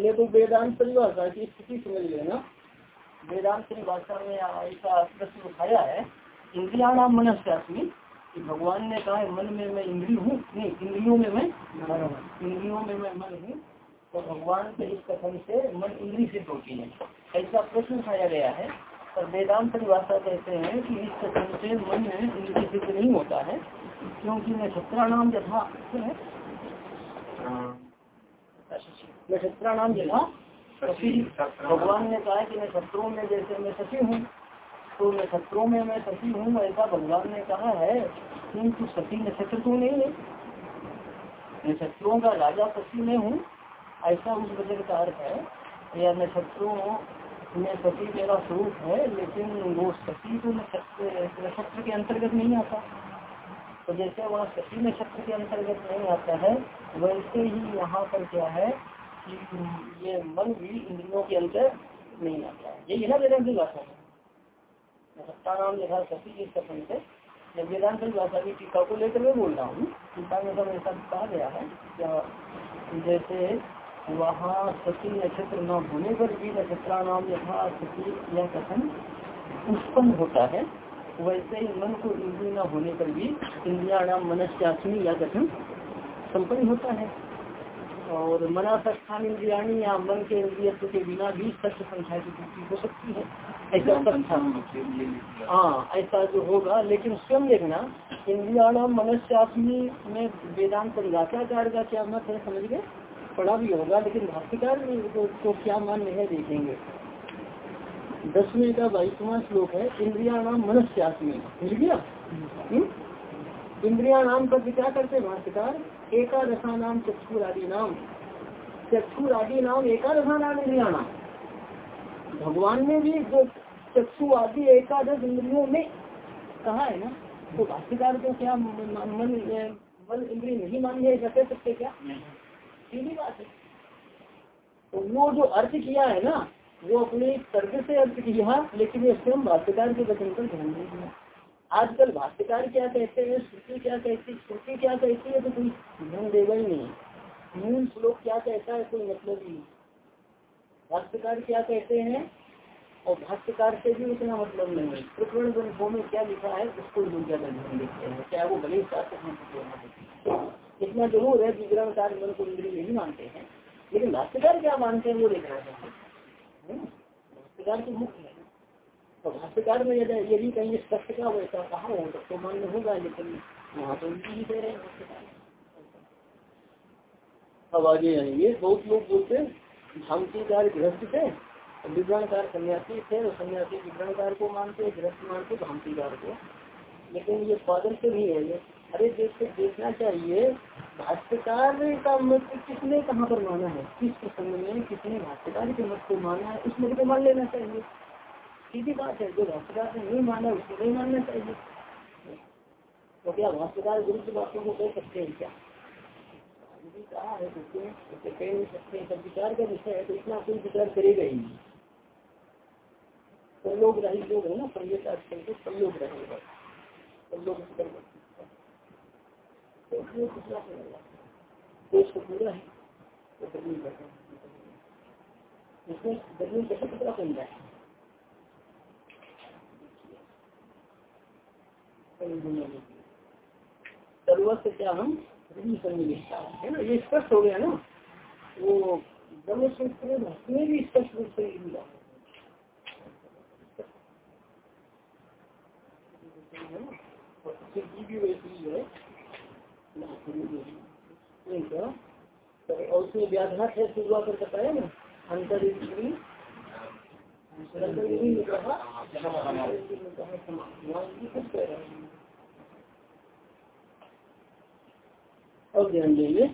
पहले तो वेदांत परिभाषा की स्थिति समझ लेना। वेदांत परिभाषा में ऐसा प्रश्न उठाया है। इंद्रिया नाम मनस्यात्मी कि भगवान ने कहा मन में मैं इंद्रिय हूँ। नहीं, इंद्रियों में मैं इंद्रियों में मैं मन हूँ। तो भगवान के इस कथन से मन इंद्रिय सिद्ध होती है। ऐसा प्रश्न उठाया गया है। और वेदांत परिभाषा कहते हैं कि इस कथन से मन इंद्रिय सिद्ध नहीं होता है। क्योंकि नक्षत्रा नाम यथा है। नक्षत्रा नाम यथा भगवान ने कहा कि नक्षत्रों में जैसे मैं सची हूँ तो नक्षत्रों में मैं सची हूँ ऐसा भगवान ने कहा है किंतु सती नक्षत्र तो नहीं है। नक्षत्रों का राजा सती में हूँ ऐसा उस वजह का अर्थ है। या नक्षत्रों में सती मेरा स्वरूप है लेकिन वो सती तो नक्षत्र के अंतर्गत नहीं आता। तो जैसे वहाँ सती नक्षत्र के अंतर्गत नहीं आता है वैसे ही यहाँ पर क्या है कि ये मन भी इंद्रियों के अंतर नहीं आता है। यही ना वेदांत भाषा है। सत्ता नाम लिखा सती इस कथन से जब वेदांत भाषा की टीका को लेकर मैं बोल रहा हूँ, टीका में सब ऐसा कहा गया है क्या जैसे वहाँ सती नक्षत्र न होने पर भी नक्षत्रा नाम यथा सती या कथन उत्पन्न होता है, वैसे ही मन को इंद्रिय न होने पर भी इंद्रिया नाम मनस्यात्मी या कथन संपन्न होता है। और मना संस्थान इंद्रियाणी या मन के इंद्रिय के बिना भी सत्य संख्या की पूर्ति हो सकती है। ऐसा सत्य हाँ ऐसा जो होगा लेकिन स्वयं देखना इंद्रियाणाम मनस्यात्मी में वेदांत परिभाषा का क्या मत है समझ गए? पढ़ा भी होगा लेकिन भाष्यकार तो क्या मान्य है देखेंगे। दसवें का बाईसवा श्लोक है इंद्रिया नाम मनुष्यात्मी। मिल गया? हम्म? इंद्रिया नाम का विचार करते भाष्यकार? एकादशा नाम चक्षुर आदि नाम चक्षुर आदि नाम एकादशा नाम इंद्रिया नाम भगवान ने भी जो चक्षु आदि एकादश इंद्रियों में कहा है ना तो भाष्यकार को क्या मन मन इंद्रिय नहीं मानी है कह सकते क्या? सीधी बात है। तो वो जो अर्थ किया है ना, वो अपने तर्क से अर्थ किया, लेकिन स्वयं भाष्यकार के वचन पर ध्यान नहीं दिया। आजकल भाष्यकार क्या कहते हैं, श्रुति क्या कहती, श्रुति क्या कहती है तो कोई ध्यान देगा ही नहीं। मूल श्लोक क्या कहता है, कोई मतलब ही भाष्यकार क्या कहते हैं, और भाष्यकार से भी उतना मतलब नहीं है। प्रकरण ग्रंथों में क्या लिखा है, उसको लोग ज़्यादा ध्यान देते हैं। चाहे वो भले इतना ज़रूर है विग्रह कार्य मन को इंद्रिय नहीं मानते हैं। लेकिन भाष्यकार क्या मानते हैं, वो देखना हैं। भाष्यकार तो मुख्य तो भाष्यकार में यदि कहीं स्पष्ट का वैसा कहा हो तो मान्य होगा, लेकिन वहाँ तो उनकी ही दे रहे हैं अब आगे आएँगे बहुत लोग बोलते भामतीकार गृहस्थ थे विवरणकार सन्यासी थे, और सन्यासी विवरणकार को मानते गृहस्थ मानते भामतीकार को। लेकिन ये पादल से भी है, ये अरे देख देखना चाहिए, भाष्यकार का मत किसने कहाँ पर माना है, किस प्रसंग में, किसने भाष्यकार के मत को माना है उस मत को मान लेना चाहिए। सीधी बात है, जो भाष्यकार ने नहीं माना, उसको नहीं मानना चाहिए। तो क्या भाष्यकार विरुद्ध बातों को कह सकते हैं क्या? कहा है तो विचार का विषय है तो इतना कोई विचार करेगा ही नहीं। रही, लोग है ना संयोग आजकल के संयोग देश को पूरा है तो गर्मी गर्मी कैसे कितना जाए सर्वस्व क्या हम है? ना? ये स्पष्ट हो गया ना? वो में भी स्पष्ट रूप से है और उसमें व्याघात है, शुरुआत बताया ना? अंतर अब ध्यान देंगे।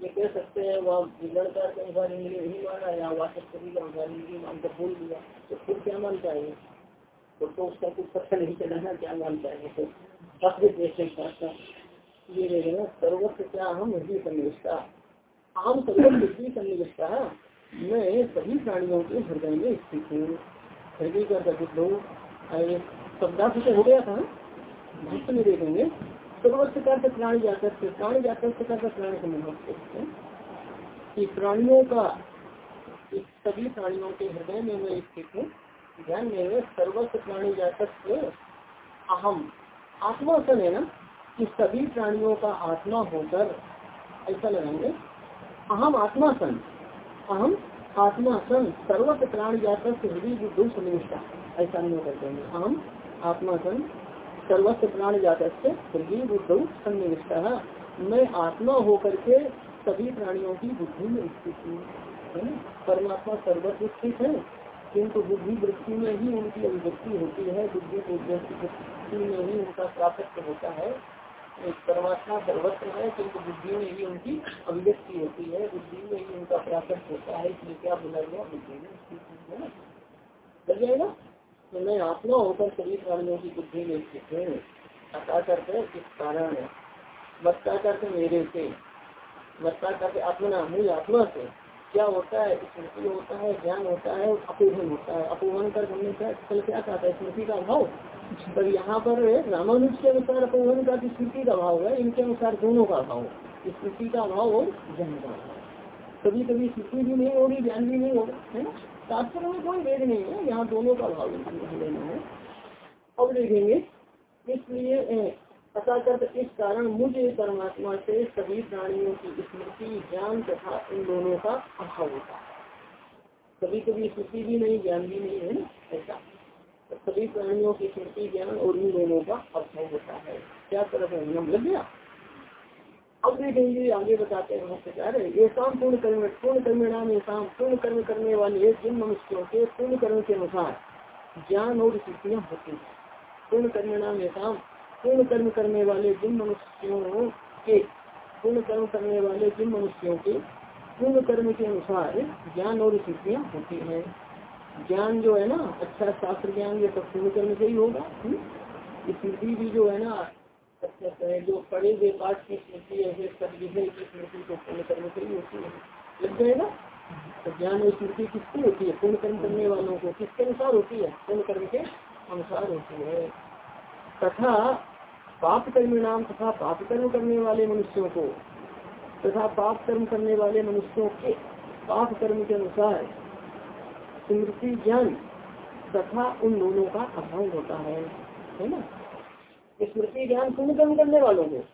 ये कह सकते हैं वह लड़का के अनुसार इंद्रिय नहीं माना या वाचक के अनुसार इंद्रिय मानकर बोल दिया। तो फिर क्या मानता है तो, तो उसका कुछ पत्थर नहीं चलाना क्या मानता है तो? ये देखेगा सर्वस्व क्या हम हृदय सन्निविष्टा आम सर्वस्व हृदय सन्निविष्टा मैं सभी प्राणियों के हृदय में स्थित हूँ। हृदय का गठित हो शब्दार्थ से हो गया था। जिस में देखेंगे सर्वस्व का प्राणी जाकर प्राणी जाकर प्राणी संबंध कि प्राणियों का सभी प्राणियों के हृदय में मैं स्थित हूँ। ध्यान में सर्वस्व प्राणी जातक अहम आत्मा सन है ना? कि सभी प्राणियों का आत्मा होकर, ऐसा लगाएँगे, अहम आत्मा सन अहम आत्मा सन सर्वस्व प्राण जातक हृदय बुद्धि सन्निष्ठा ऐसा नहीं करते हैं। अहम आत्मा सन सर्वस्व प्राण जातक हृदय बुद्धि सन्निष्ठा मैं आत्मा होकर के सभी प्राणियों की बुद्धि में स्थित हूँ। परमात्मा सर्वस्व स्थित है, किंतु बुद्धि वृत्ति में ही उनकी अभिव्यक्ति होती है। बुद्धि में ही उनका प्राप्त होता है। परमात्मा सर्वत्र है, किंतु बुद्धि में ही उनकी अभिव्यक्ति होती है। बुद्धि में ही उनका प्राप्त होता है, इसलिए क्या बोला गया? बुद्धि में चल जाएगा? तो मैं आत्मा होकर सभी प्राणियों की बुद्धि में स्थित है। अता करते इस कारण बच्चा करते मेरे से। बच्चा करते अपना, मूल आत्मा से। क्या होता है? स्मृति होता है, ज्ञान होता है अपोहन होता है। अपोहन कर हमने क्या कल क्या कहा था? स्मृति का अभाव? पर यहाँ पर रामानुज के अनुसार अपोहन का स्मृति का अभाव है, इनके अनुसार दोनों का अभाव स्मृति का अभाव और ज्ञान का अभाव कभी कभी स्मृति भी नहीं होगी, ज्ञान भी नहीं होगा, है ना? शास्त्र में कोई वेद नहीं है, यहाँ दोनों का अभाव लेना है। अब देखेंगे, इसलिए अतः इस कारण मुझे परमात्मा से सभी प्राणियों की स्मृति, ज्ञान तथा इन दोनों का अभाव होता है। कभी कभी स्मृति भी नहीं, ज्ञान भी नहीं, है ऐसा। सभी प्राणियों की स्मृति ज्ञान और इन दोनों का अभाव होता है। क्या तरफ़ है नियम लग गया। अब देखेंगे आगे बताते हैं भाष्यकार ये शाम पूर्ण कर्म पूर्ण कर्म नाम ये शाम पूर्ण कर्म करने वाले जिन मनुष्यों के पूर्ण कर्म के अनुसार ज्ञान और स्थितियाँ होती है। पूर्ण कर्म नाम ये शाम पूर्ण कर्म करने वाले जिन मनुष्यों के, पूर्ण कर्म करने वाले जिन मनुष्यों के, पूर्ण कर्म के अनुसार ज्ञान और स्थितियाँ होती हैं। ज्ञान जो है ना अच्छा शास्त्र ज्ञान ये सब पूर्ण कर्म से ही होगा हम्म? स्मृति भी जो है ना अच्छा जो पढ़े हुए पाठ की स्मृति है सब की स्मृति तो पूर्ण कर्म से ही होती है। लग जाएगा तो ज्ञान और स्मृति किसकी होती है? पूर्ण कर्म करने वालों को किसके अनुसार होती है? पूर्ण कर्म के अनुसार होती है। तथा पाप कर्म नाम तथा पाप कर्म करने वाले मनुष्यों को, तथा पाप कर्म करने वाले मनुष्यों के पाप कर्म के अनुसार स्मृति ज्ञान तथा उन दोनों का अभाव होता है है ना? स्मृति ज्ञान पुण्य कर्म करने वालों को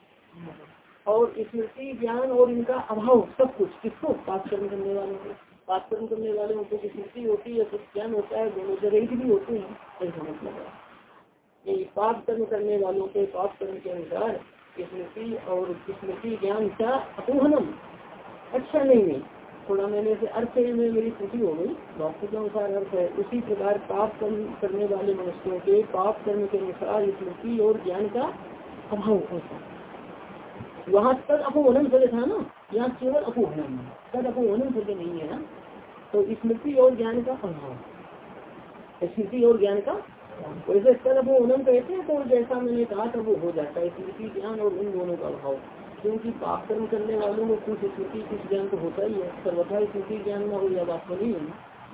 और स्मृति ज्ञान और इनका अभाव, सब कुछ, किसको? पाप कर्म करने वालों को। पाप कर्म करने वाले उनको स्मृति होती है कुछ ज्ञान होता है, दोनों की भी होती है, ऐसा मतलब है। पाप कर्म करने वालों के पाप कर्म के अनुसार स्मृति और स्मृति ज्ञान का अपोहनम अच्छा नहीं है। थोड़ा मैंने से अर्थ में मेरी त्रुटि हो गई। डॉक्टर के अनुसार अर्थ है। उसी प्रकार पाप कर्म करने वाले मनुष्यों के पाप कर्म के अनुसार स्मृति और ज्ञान का अभाव होता वहाँ तक अपोहनम शब्द था ना? यहाँ केवल अपोहनम तद अपोहनम शब्द नहीं है ना? तो स्मृति और ज्ञान का अभाव। स्मृति और ज्ञान का वैसे तब वो कहते हैं तो जैसा मैंने कहा था वो हो जाता है। स्मृति ज्ञान और उन दोनों का अभाव। क्योंकि पाप कर्म करने वालों में कुछ स्मृति कुछ ज्ञान तो होता ही है। सर्वथा स्मृति ज्ञान में हो या बात तो नहीं है।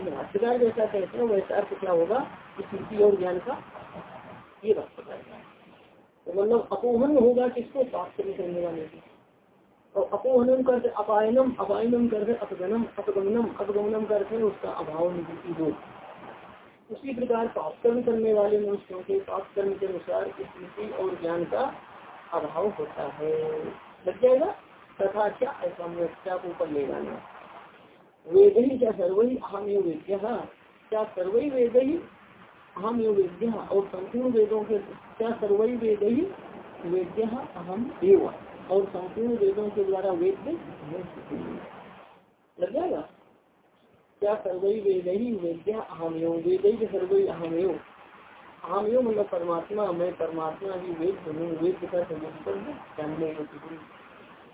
भाष्यकार जैसा कहते हैं, वैसा अर्थ क्या होगा? स्मृति और ज्ञान का ये बात बताया तो मतलब अपोहन होगा किसको? पाप कर्म करने वाले की। और अपोहनम करते अपायनम अपायनम करते अपगनम, अपगमनम अपगमनम करते उसका अभाव निवृत्ति हो। उसी प्रकार पाप कर्म करने वाले मनुष्यों के पाप कर्म के अनुसार स्मृति और ज्ञान का अभाव होता है। लग जाएगा, तथा क्या क्या को ऊपर ले जाना वेद ही क्या सर्वई अहम यो वेद्य, क्या सर्वई वेद ही अहम यो वेद्य, और संपूर्ण वेदों के, क्या सर्वई वेद ही वेद्य अहम एव, और संपूर्ण वेदों के द्वारा वेद लग जाएगा? क्या सर्वई वेद ही वेद्या अहमयो वेद ही सर्वई अहमयो अहमयो मतलब परमात्मा, मैं परमात्मा ही वेद बनू वेद का जानने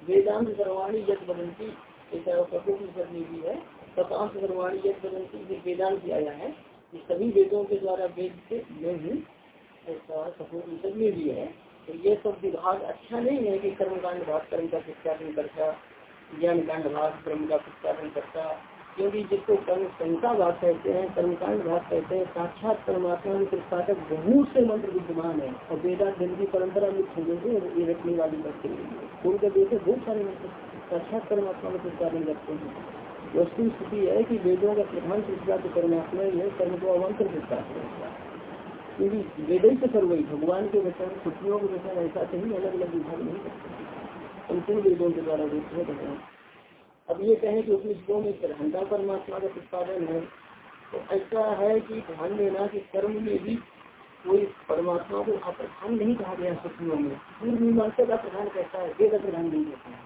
वेदांत सर्वाणी जग बदंती कपूर भी है। सतांत सर्वाणी जग बदंती वेदांत आया है। कि सभी वेदों के द्वारा वेद से मैं हूँ ऐसा कपूर में भी है। तो ये सब विभाग अच्छा नहीं है कि कर्मकांड भाग, कर्म का प्रत्यापन करता ज्ञान कांड भाग, कर्म का प्रत्यापन करता क्योंकि जिसको कर्म संहिता भाग कहते हैं, कर्मकांड भाग कहते हैं, साक्षात परमात्मा के प्रतिपादक बहुत से मंत्र विद्यमान है और वेदा की परंपरा में खोजोगे ये रखने वाली करते हैं। उनके देखे बहुत सारे मंत्र साक्षात परमात्मा का प्रतिपादन करते हैं। वस्तु स्थिति है कि वेदों का प्रधान सिलसिला तो परमात्मा ही है, कर्म को अवंतर सिलता है। क्योंकि वेद से सर्वई भगवान के वचन छुट्टियों के वचन ऐसा कहीं अलग अलग विभाग नहीं करते। अंतिम वेदों के द्वारा भगवान अब ये कहें कि उपनिषदों में प्रधानता परमात्मा का प्रतिपादन है तो ऐसा है कि ध्यान देना कि कर्म में भी कोई परमात्मा को अप्रधान नहीं कहा गया शक्तियों में। पूर्व मीमांसा का प्रधान कहता है, वेद प्रधान नहीं कहता है।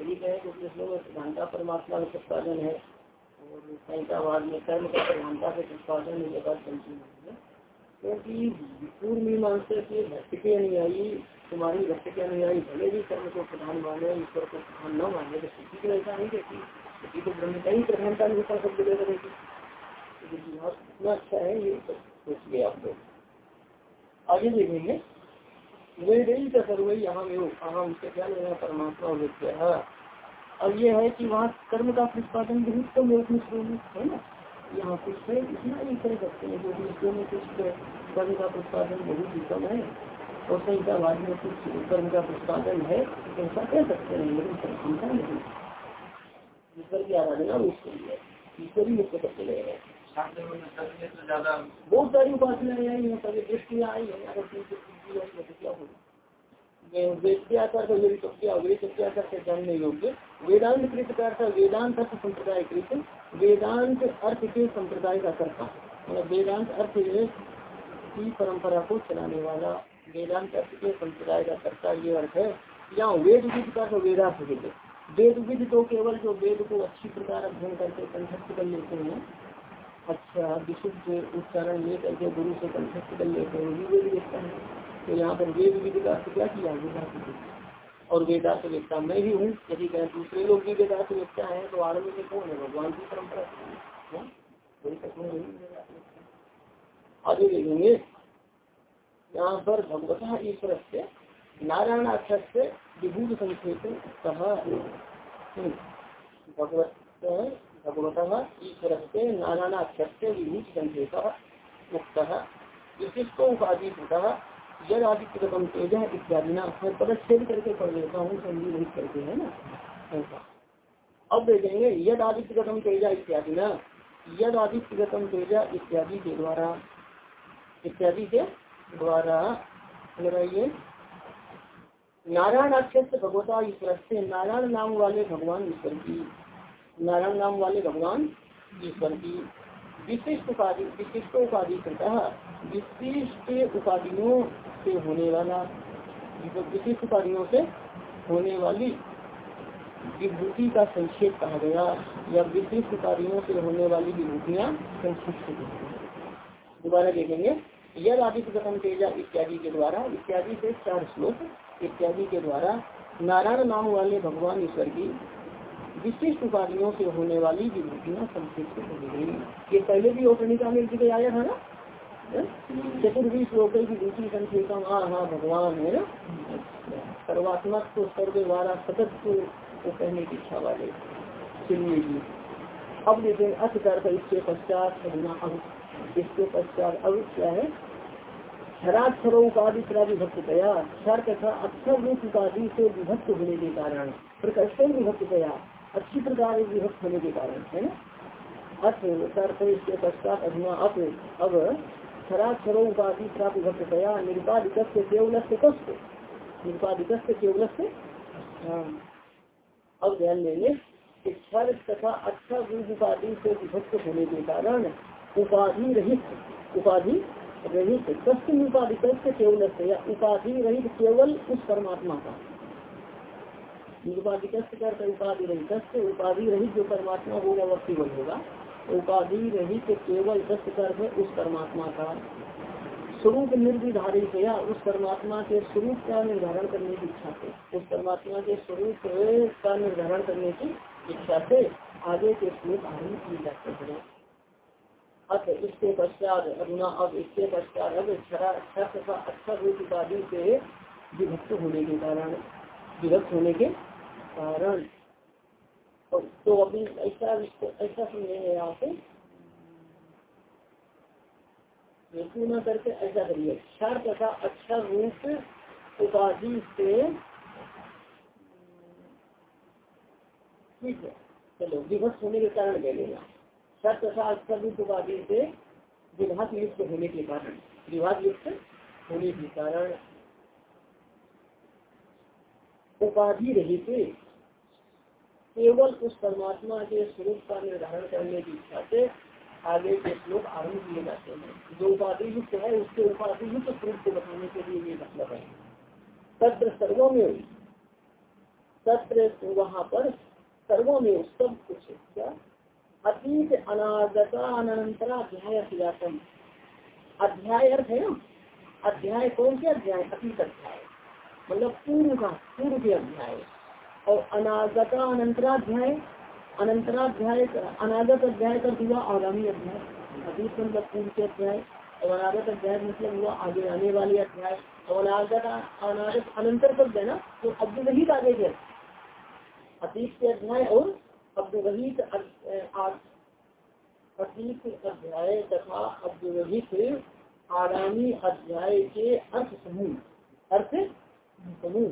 यदि कहें कि उपनिषदों में प्रधानता परमात्मा का प्रतिपादन है, और संहितावाद में कर्म का प्रधानता का प्रतिपादन ये बात है। क्योंकि पूर्व मीमांसा के भक्त के अनुयायी तुम्हारी भक्त के अनुयायी भले भी कर्म को प्रधान माने, ईश्वर को प्रधान न माने तो स्थिति तो ऐसा नहीं कहती स्थिति तो ब्रह्म का ही प्रधानता निरूपण शब्द ले रहेगी इतना अच्छा है ये सोचिए आप लोग। आगे देखेंगे। वे रही का सर्वई अहम योग अहम से क्या लेना परमात्मा विद्या अब ये है कि वहाँ कर्म का प्रतिपादन बहुत कम है है ना? यहाँ कुछ है, इतना नहीं कर सकते हैं, जो विषयों में कुछ कर्म का प्रतिपादन बहुत ही कम है। और संहितावाद में कुछ कर्म का प्रतिपादन है ऐसा कह सकते हैं लेकिन संख्या नहीं ईश्वर की आराधना उसके लिए ईश्वर ही मुख्य करते रहे हैं। बहुत सारी उपासनाएँ आई है सारी दृष्टियाँ आई है अगर क्या वेद्याकर का यदि क्या वेद्याकर से जानने योग्य। वेदांत कृत का अर्थ वेदांत अर्थ संप्रदाय कृत वेदांत अर्थ के संप्रदाय का कर्ता। मतलब वेदांत अर्थ की परंपरा को चलाने वाला वेदांत संप्रदाय का कर्ता ये अर्थ है यहाँ वेद विद का वेदार्थ विद वेद विद तो केवल जो वेद को अच्छी प्रकार अध्ययन करके कंठस्थ कर लेते हैं। अच्छा विशुद्ध उच्चारण ले करके गुरु से कंठस्थ कर लेते हैं वही वेद वेदता है तो यहाँ पर वेद विधि का क्या किया? वेदांत और वेदांत वेदता मैं भी हूँ, यदि कहें दूसरे लोग भी वेदांत वेदता है तो आरंभ में कौन है? भगवान की परंपरा हाँ? आगे देखेंगे। यहाँ पर भगवता ईश्वर से नारायण अक्षर से विभूत संक्षेप कहा हम्म। भगवत भगवत ईश्वर से नारायण अक्षर से विभूत संकेत मुक्त विशिष्टो उपाधि यद आदित्य गम तेज इत्यादि ना मैं पदच्छेद करके पढ़ लेता हूँ, संधि रहित करके है ना? ऐसा। अब देखेंगे यद आदित्य गतम तेजा इत्यादि ना यद आदित्य गतम तेजा इत्यादि के द्वारा। इत्यादि के द्वारा लगाइए नारायण अक्षर भगवता ईश्वर से नारायण नाम वाले भगवान ईश्वर की नारायण नाम वाले भगवान ईश्वर की विशिष्ट उपाधि विशिष्ट उपाधि करता विशिष्ट उपाधियों से होने वाला विशिष्ट उपाधियों से होने वाली विभूति का संक्षेप कहा गया, या विशिष्ट उपाधियों से होने वाली विभूतियाँ संक्षिप्त दोबारा देखेंगे। यद आदित्य कथम तेजा इत्यादि के द्वारा, इत्यादि से चार श्लोक, इत्यादि के द्वारा नारायण नाम वाले भगवान ईश्वर की विशिष्ट उपाधियों से होने वाली विभूतियाँ संक्षिप्त हो गई। ये पहले भी औपनिका में ज़िक्र आया था ना? चतुर्वी श्लोक की दूसरी संख्या हाँ हाँ भगवान, है ना? सर्वात्मक तो सर्वे वाला सतत को कहने की इच्छा वाले। सुनिए जी। अब देखें अर्थ कर इसके पश्चात इसके पश्चात अब क्या है? क्षराक्षरों उपाधि तरह विभक्त गया क्षर तथा अक्षर रूप उपाधि से विभक्त होने के कारण, प्रकर्षण विभक्त गया अच्छी प्रकार विभक्त होने के कारण, है ना? अर्थ इसके पश्चात अधुना अप अब क्षराक्षरों उपाधि प्राप्त विभक्त गया निरुपाधिक केवल से कष्ट निरुपाधिक केवल से। अब ध्यान देंगे क्षर तथा अक्षर रूप उपाधि से विभक्त होने के कारण उपाधि रहित उपाधि रहित कष्ट उपाधि केवल उपाधि रहित केवल उस परमात्मा का उपाधि करते उपाधि रहित उपाधि रहित जो परमात्मा होगा वह केवल होगा उपाधि रहित केवल कष्ट करते उस परमात्मा का स्वरूप निर्धारित या उस परमात्मा के स्वरूप का निर्धारण करने की इच्छा से उस परमात्मा के स्वरूप का निर्धारण करने की इच्छा से आगे के श्लोक आरंभ किए जाते हैं अथ इसके पश्चात अरुणा अब इसके पश्चात अब तथा अच्छा रूप उपाधि से विभक्त होने के कारण, विभक्त होने के कारण। तो अभी ऐसा ऐसा समझेंगे यहाँ पे। न करके ऐसा करिए। क्षर तथा अच्छा रूप उपाधि से ठीक है। चलो, विभक्त होने के कारण कह लेना सत तथा उपाधि से विभाग युक्त होने के कारण। विभाग युक्त होने के कारण। उपाधि रहित केवल उस परमात्मा के स्वरूप का निर्धारण करने की इच्छा से आगे के श्लोक आरंभ किए जाते हैं। जो उपाधि युक्त है, उसके उपाधि युक्त स्वरूप को बताने के लिए ये मतलब है। तत्र सर्वो में तत्र वहाँ पर सर्वो में सब कुछ क्या? अतीत अनागता अनंतराध्याय अध्याय अर्थ है ना? अध्याय कौन से अध्याय? अतीत अध्याय। मतलब पूर्व का पूर्व के अध्याय। और अनागता अनंतराध्याय अनंतराध्याय अनागत अध्याय का हुआ आगामी अध्याय। अतीत मतलब पूर्व के अध्याय, और अनागत अध्याय मतलब हुआ आगे आने वाले अध्याय। और अनागत अनागत अनंतर शब्द है ना? तो अव्यवहित आगे के अतीत के अध्याय और अव्यवहित अतीत अध्याय तथा अव्यवहित आगामी अध्याय के अर्थ समूह। अर्थ समूह।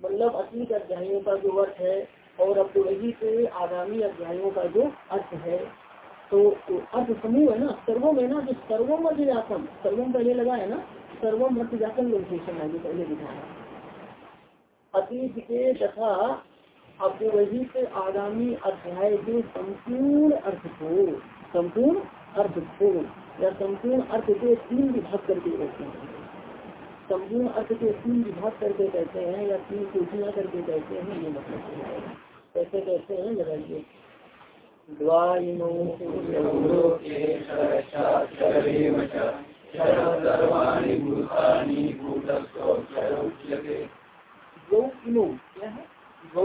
मतलब अतीत अध्यायों का जो अर्थ है और अब तो वही से आगामी अध्यायों का जो अर्थ है। तो अर्थ समूह है ना? सर्वम है ना? जो सर्वम अर्थ जातम सर्वम पहले लगा है ना? सर्वम अर्थ जातम लोकेशन है जो पहले दिखाया अतीत के तथा अब वही से आगामी अध्याय के संपूर्ण अर्थ को संपूर्ण अर्थ को या संपूर्ण अर्थ के तीन विभाग करके कहते हैं। संपूर्ण अर्थ के तीन विभाग करके कहते हैं या तीन कोटियाँ करके कहते हैं ये मतलब कैसे कहते हैं लगाइए। है? गौ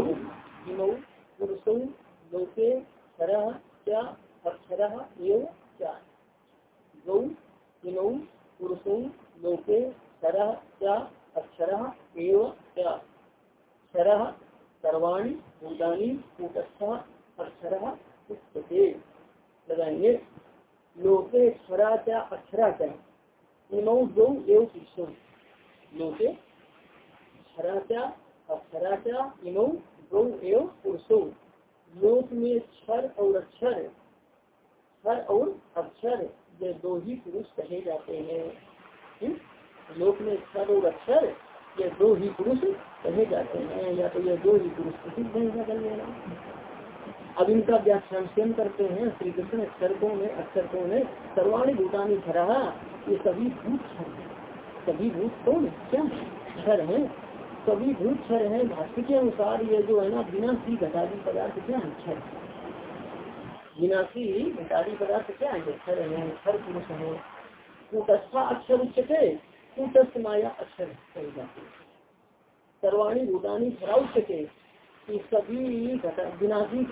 क्या अक्षर एवं क्या गौ अक्षर शरह सर्वाणी, भूतानी, कूटस्थ, अक्षर उच्चते लगाएँगे लोके क्षरा क्या अक्षरा क्या इमौ दो एवं लोके क्षरा क्या अक्षरा क्या दो एवं पुरुषो। लोक में क्षर और अक्षर क्षर और अक्षर, ये दो ही पुरुष कहे जाते हैं। लोक में क्षर और अक्षर, ये दो ही पुरुष कहे जाते हैं, या तो ये दो ही पुरुष प्रसिद्ध है कर लेना अब इनका व्याख्यान स्वयं करते हैं श्री कृष्ण अक्षरकों में अक्षरकों में, सर्वाणी भूतानी खरा ये सभी भूत सभी भूत कौन क्या क्षर है। सभी भूत क्षर है, भाष्य के अनुसार ये जो है ना, विनाशी घटादी पदार्थ क्या है? क्षर विनाशी घटादी पदार्थ क्या है? क्षर है क्षर पुरुष है। कुटस्था अक्षर उच्चते कूटस्थ माया अक्षर कही जाती सर्वाणी भूतानी खराउच्च के सभी विनाशी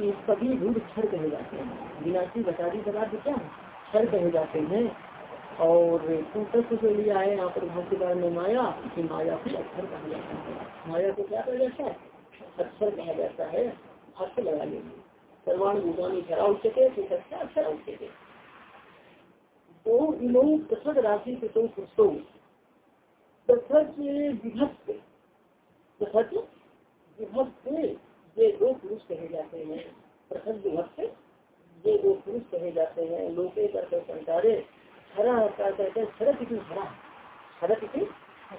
सभी भूत क्षर कहे जाते हैं। विनाशी घटारी पदार्थ क्या है? क्षर कहे जाते हैं। और कूटस्थ के लिए आए, यहाँ पर भाष्यकार में माया, की माया को अक्षर कहा जाता है। माया को क्या कहा जाता है? अक्षर कहा जाता है अर्थ लगा लेंगे सर्वाणी भूतानी खराउच्च के अक्षर उच्च के तो इन्हों पृथक राशि कृतों पुरुषों पृथक विभक्त पृथक विभक्त, ये दो पुरुष कहे जाते हैं। पृथक विभक्त, ये दो पुरुष कहे जाते हैं। लोके करते संसारे हरा कहते हैं शरत की हरा शरत की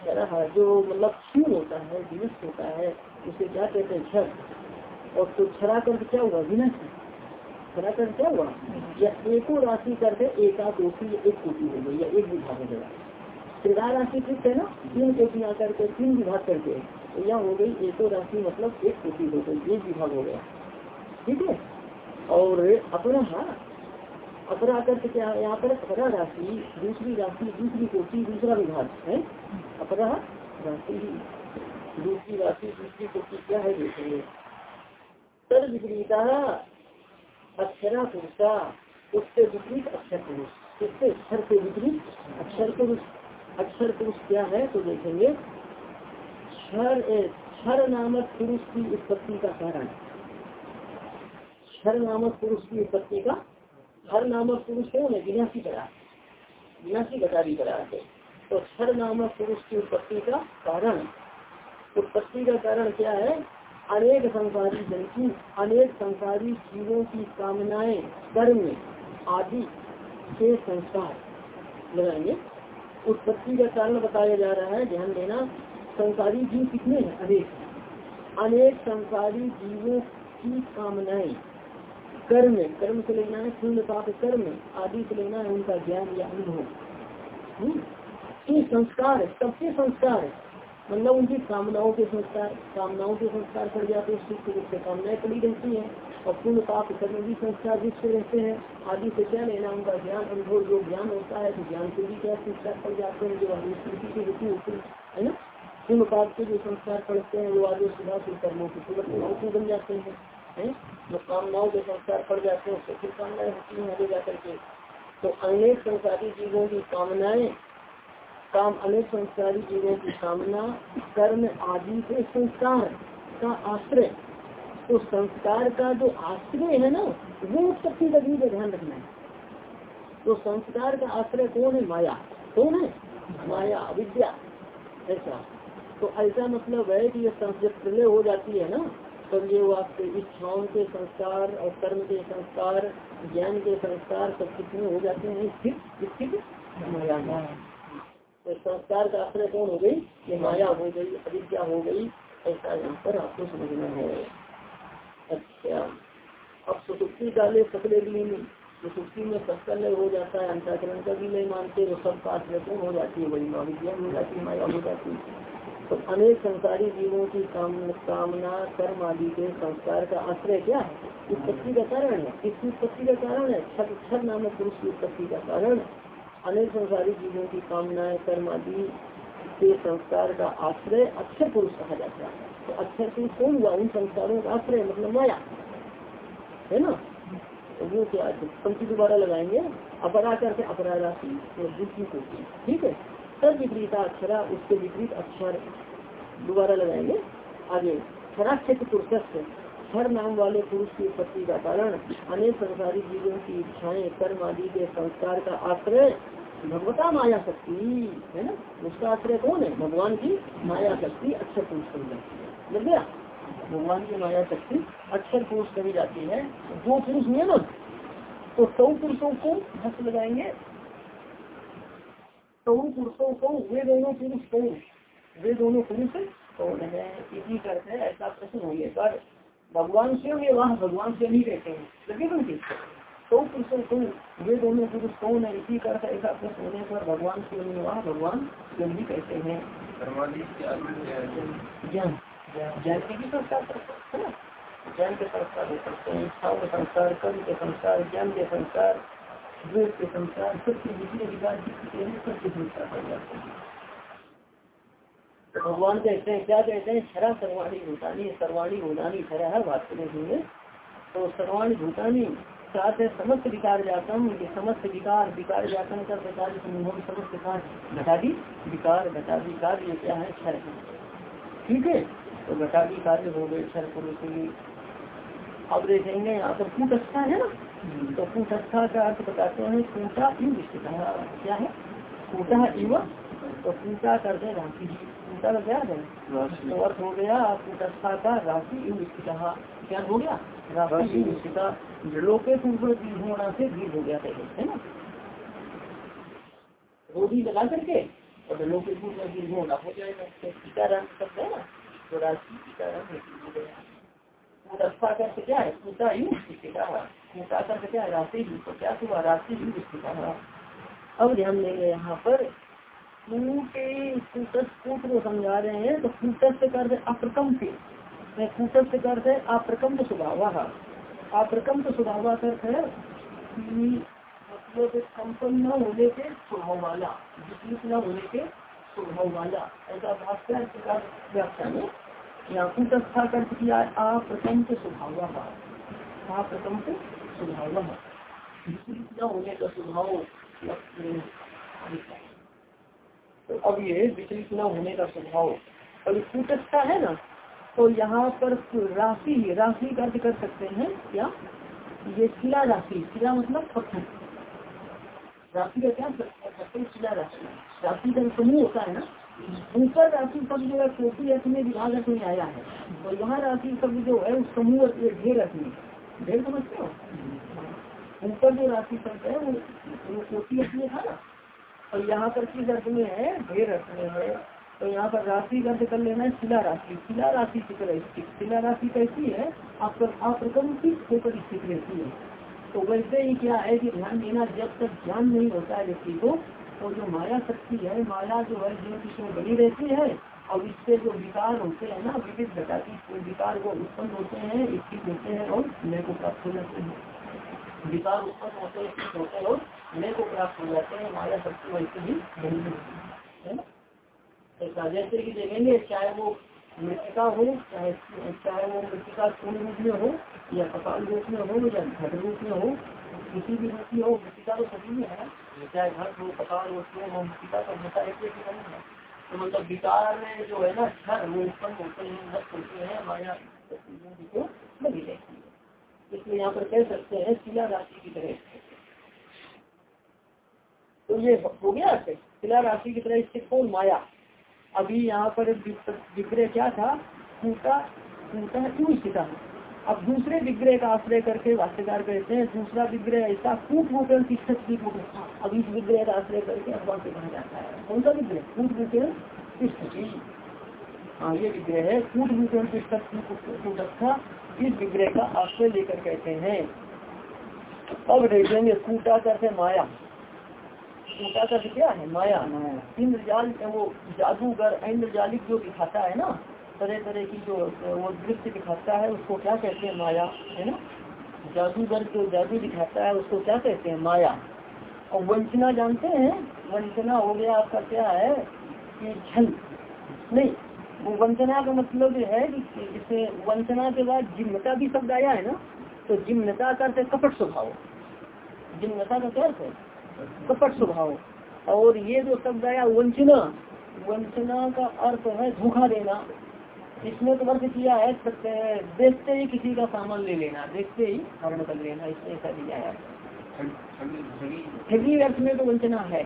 हरा जो मतलब क्षीण होता है विनष्ट होता है, उसे क्या कहते हैं क्षर और तो छरा कर क्या हुआ? विनष्ट खरा कर क्या हुआ? या एको राशि करके एका कोटि एक कोटि हो गई, या एक विभाग हो गया। त्रिगा राशि कृत है ना? तीन कोटियाँ करके तीन विभाग करके। तो यह हो गई, एको राशि मतलब एक कोटि हो गई, एक विभाग हो गया। ठीक है? और अपना अपरा क्या, यहाँ पर अपरा राशि दूसरी राशि, दूसरी कोटि, दूसरा विभाग, है? अपरा राशि दूसरी राशि, दूसरी कोटि क्या है देखेंगे तद विपरीता, अक्षरा पुरुषा, उससे विपरीत अक्षर पुरुष, उससे अक्षर के विपरीत अक्षर पुरुष। अक्षर पुरुष क्या है तो देखेंगे। क्षर क्षर नामक पुरुष की उत्पत्ति का कारण। क्षर नामक पुरुष की उत्पत्ति का हर नामक पुरुष है उन्हें विनाशी करा विनाशी घटारी करा है तो हर नामक पुरुष की उत्पत्ति का कारण। उत्पत्ति का कारण क्या है? अनेक संसारी की अनेक संसारी जीवों की कामनाएँ, कर्म आदि के संस्कार। लगाएँगे। उत्पत्ति का कारण बताया जा रहा है। ध्यान देना, संसारी जीव कितने हैं? अनेक। अनेक संसारी जीवों की कामनाएँ। कर्म कर्म से लेना है पूर्ण पाप कर्म आदि से लेना है उनका ज्ञान या अनुभव। हम्म। संस्कार सबके संस्कार मतलब उनकी कामनाओं के संस्कार, कामनाओं के संस्कार पड़ जाते हैं से कामनाएँ पड़ी रहती हैं, और पुण्य पाप कर्म भी संस्कार रूप से रहते हैं, आदि से क्या लेना उनका ज्ञान, अनुभव, जो ज्ञान होता है तो ज्ञान से भी क्या संस्कार पड़ जाते हैं, जो स्मृति की ऋतु होती है ना? पूर्ण पाप के जो संस्कार पड़ते हैं, वो आगे सुधा कर्मों के सुबह बन जाते हैं? कामनाओं के संस्कार पड़ जाते हैं, उससे फिर कामनाएँ होती हैं, आगे जाकर के। तो अनेक संसारी जीवों की कामनाएँ, काम अनेक संस्कारी जीवों की कामना, कर्म आदि के संस्कार का आश्रय। तो संस्कार का जो आश्रय है ना, वो उत्पत्ति का ध्यान रखना है। तो संस्कार का आश्रय कौन है? माया। कौन है? माया, अविद्या। ऐसा। तो ऐसा मतलब है कि ये जब प्रलय हो जाती है ना। वो आपके इच्छाओं के संस्कार और कर्म के संस्कार, ज्ञान के संस्कार सब कितने हो जाते हैं? स्थित स्थित माया तो संस्कार का आश्रय कौन हो गई? ये माया हो गई, अविद्या हो गई, ऐसा यहाँ पर आपको समझना है। अच्छा अब सुसुप्ति डाले सकले लीनी सुसुप्ति में सबका लय हो जाता है अंतरकरण का भी नहीं मानते तो सबका आश्रय कौन हो जाती है? वही महाविज्ञान हो जाती है, माया हो जाती है। अनेक संसारी जीवों की काम, कामना कर्म आदि के संस्कार का आश्रय क्या है? उत्पत्ति का कारण है। किसकी उत्पत्ति का कारण है? छठ नामक पुरुष की उत्पत्ति का कारण अनेक संसारी जीवों की कामनाएँ कर्म आदि के संस्कार का आश्रय अक्षर पुरुष कहा जाता है। तो अक्षर पुरुष कौन हुआ? उन संस्कारों का आश्रय मतलब माया। है ना? तो वो क्या पंक्ति दोबारा लगाएँगे। अपरा करके अपरा राशि दूसरी को। ठीक है? सब विपरीता अक्षरा उसके विपरीत अक्षर दोबारा लगाएँगे। आगे क्षराक्षेत्र पुरुष हर नाम वाले पुरुष की उत्पत्ति का कारण, अनेक संसारी जीवों की इच्छाएँ, कर्म आदि के संस्कार का आश्रय भगवता माया शक्ति, है ना? उसका आश्रय कौन है? भगवान की माया शक्ति अक्षर पुरुष कही जाती है। गया? भगवान की माया शक्ति अक्षर पुरुष कही जाती है। दो पुरुष नियम तो सौ पुरुषों को हस्त लगाएँगे। सौ पुरुषों को वे दोनों पुरुष कौन वे दोनों पुरुष कौन है। इसी करते ऐसा प्रश्न होने पर भगवान स्वयं ये वहाँ भगवान से नहीं रहते हैं। लगे तुम सौ? पुरुषों को वे दोनों पुरुष कौन है। इसी करते ऐसा प्रश्न होने पर भगवान स्वयं वहाँ भगवान स्वयं ही कहते हैं। ज्ञान ज्ञान के संस्कार हैं ज्ञान के संस्कार हो सकते हैं इच्छाओं के संस्कार कर्म के संस्कार ज्ञान के संस्कार। द्वेष के संस्कार सबके जितने विकार जितने हैं सबके संस्कार कर जाते हैं। भगवान कहते हैं, क्या कहते हैं? छरा सर्वाणी भूतानी सर्वाणी भूतानी छरा है बात करेंगे तो सर्वाणी भूतानी है, समस्त विकार जातम, ये समस्त विकार विकार जातम का प्रकार समस्त विकार, घटादी विकार, घटादी कार्य क्या है? क्षर ठीक है? तो घटादी कार्य हो गए क्षर पुरुष अब देखेंगे, यहाँ पर अच्छा है ना? तो कूटस्था का अर्थ बताते हैं कूटा इव क्या है? कूटा इव तो कूटा करते राशि कूटा का क्या है? तो अर्थ हो गया कूटस्था का राशि इव क्या हो गया? राशि इव स्थिता लोके होना से दीर्घ हो गया है ना? रोधी लगा करके और लोके होना हो जाएगा। तो टीकाराम शब्द है ना? तो राशि टीकाराम हो गया। कुटस्था का क्या है? कुटा यू स्थिता का क्या राशि ही तो क्या हुआ? राशि ही स्थिता अब ध्यान देंगे यहाँ पर। को समझा रहे हैं तो कूटस्थ कर अप्रकम के कूटस्थ कर अप्रकम्प स्वभाव अप्रकम्प स्वभाव अर्थ है मतलब कंपन न होने के स्वभाव वाला विचलित न होने के स्वभाव वाला ऐसा भाषा व्याख्या में। या कुटस्था कर किया अप्रकंप स्वभाव अप्रकंप स्वभाव न होने का स्वभाव तो अब ये विचलित न होने का स्वभाव। और कुटस्था है ना तो यहाँ पर राशि राशि का अर्थ कर सकते हैं क्या ये शिला राशि, शिला मतलब पत्थर। राशि का क्या शिला राशि। राशि का समूह होता है ना, ऊपर राशि शब्द जो है, कोटि अर्थ में विभाग अर्थ में आया है। और यहाँ राशि शब्द जो है, उस समूह ढेर अर्थ में ढेर समझते हो? ऊपर जो राशि शब्द है, वो कोटि अर्थ में था ना। और यहाँ पर किस अर्थ में है ढेर अर्थ में है। तो यहाँ पर राशि अर्थ कर लेना है, शिला राशि। शिला राशि की तरह स्थित। शिला राशि कैसी है? आप अप्रकम्पित होकर स्थित रहती है। तो वैसे ही क्या है कि ध्यान देना, जब तक ज्ञान नहीं होता है व्यक्ति को तो जो माया शक्ति है, माया जो है जो किसी बनी रहती है और इससे जो विकार होते हैं ना, विविध घटा की विकार वो उत्पन्न होते हैं स्थित होते हैं और नए को प्राप्त हो जाते हैं। विकार उत्पन्न होते हैं स्थित होते हैं और नए को प्राप्त हो जाते हैं माया शक्ति वैसे भी बनी रहती है ना? ऐसा जैसे कि देखेंगे, चाहे वो मृतिका हो, चाहे चाहे वो मृतिका पूर्ण रूप में हो, या कपाल रूप में हो, या घट रूप में हो, किसी भी रूप में हो, मृतिका तो सभी में है, चाहे घट हो, कपाल हो मृतिका का हमेशा एक ही है। तो मतलब विकार में जो है ना वो उत्पन्न होते हैं नष्ट होते हैं, माया को लगी रहती है। इसलिए यहाँ पर कह सकते हैं, शिला राशि की तरह तो ये हो गया शिला राशि की तरह स्थित कौन माया? अभी यहाँ पर विग्रह क्या था? कूटा कूटा, क्यों स्थिता अब दूसरे विग्रह का आश्रय करके भाष्यकार कहते हैं दूसरा विग्रह ऐसा कूट रूपेण की शक्ति को अब इस विग्रह का आश्रय करके अखबार से कहा जाता है। कौन सा विग्रह? कूट की हाँ ये विग्रह है कूट रूपेण की शक्ति इस विग्रह का आश्रय लेकर कहते हैं। अब देखेंगे कूटा करते माया। कूटा कर क्या है? माया। इंद्रजाल वो जादूगर इंद्रजालिक जो दिखाता है ना तरह तरह की जो, वो दृश्य दिखाता है, उसको क्या कहते हैं माया, है ना? जादूगर जो जादू दिखाता है, उसको क्या कहते हैं? माया। और वंचना जानते हैं? वंचना हो गया आपका क्या है? कि छल नहीं, वो वंचना का मतलब ये है कि जैसे वंचना के बाद जिम्मता भी शब्द आया है ना? तो जिम्मता करते कपट स्वभाव। जिम्मता का क्या है? कपट स्वभाव। और ये जो शब्द आया वंचना वंचना का अर्थ है धोखा देना। इसमें तो अर्थ किया है देखते ही किसी का सामान ले लेना देखते ही हरण कर लेना इसमें ऐसा दिया है। ठगी अर्थ में तो वंचना है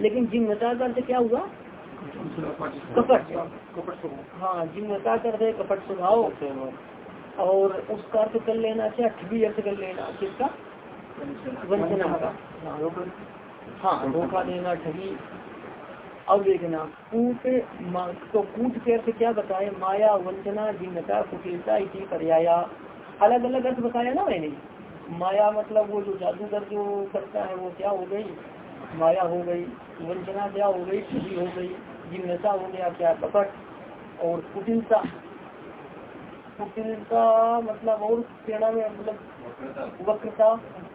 लेकिन जिम्मता का अर्थ क्या हुआ? कपट। हाँ जिम्मता का अर्थ है कपट स्वभाव और उसका अर्थ कर लेना क्या? ठगी अर्थ कर लेना किसका? वंचना। का। हाँ धोखा देना ठगी। अब देखना कूट तो कूट के अर्थ क्या बताए? माया वंचना जिन्नता कुटिलता, इसी पर्याया। अलग अलग अर्थ बताया ना मैंने। माया मतलब वो जो जादूगर जो करता है, वो क्या हो गई? माया हो गई वंचना क्या हो गई? ठगी हो गई जिन्नता हो गया, क्या कपट और कुटिलता। कुटिलता मतलब और प्रेरणा में मतलब वक्रता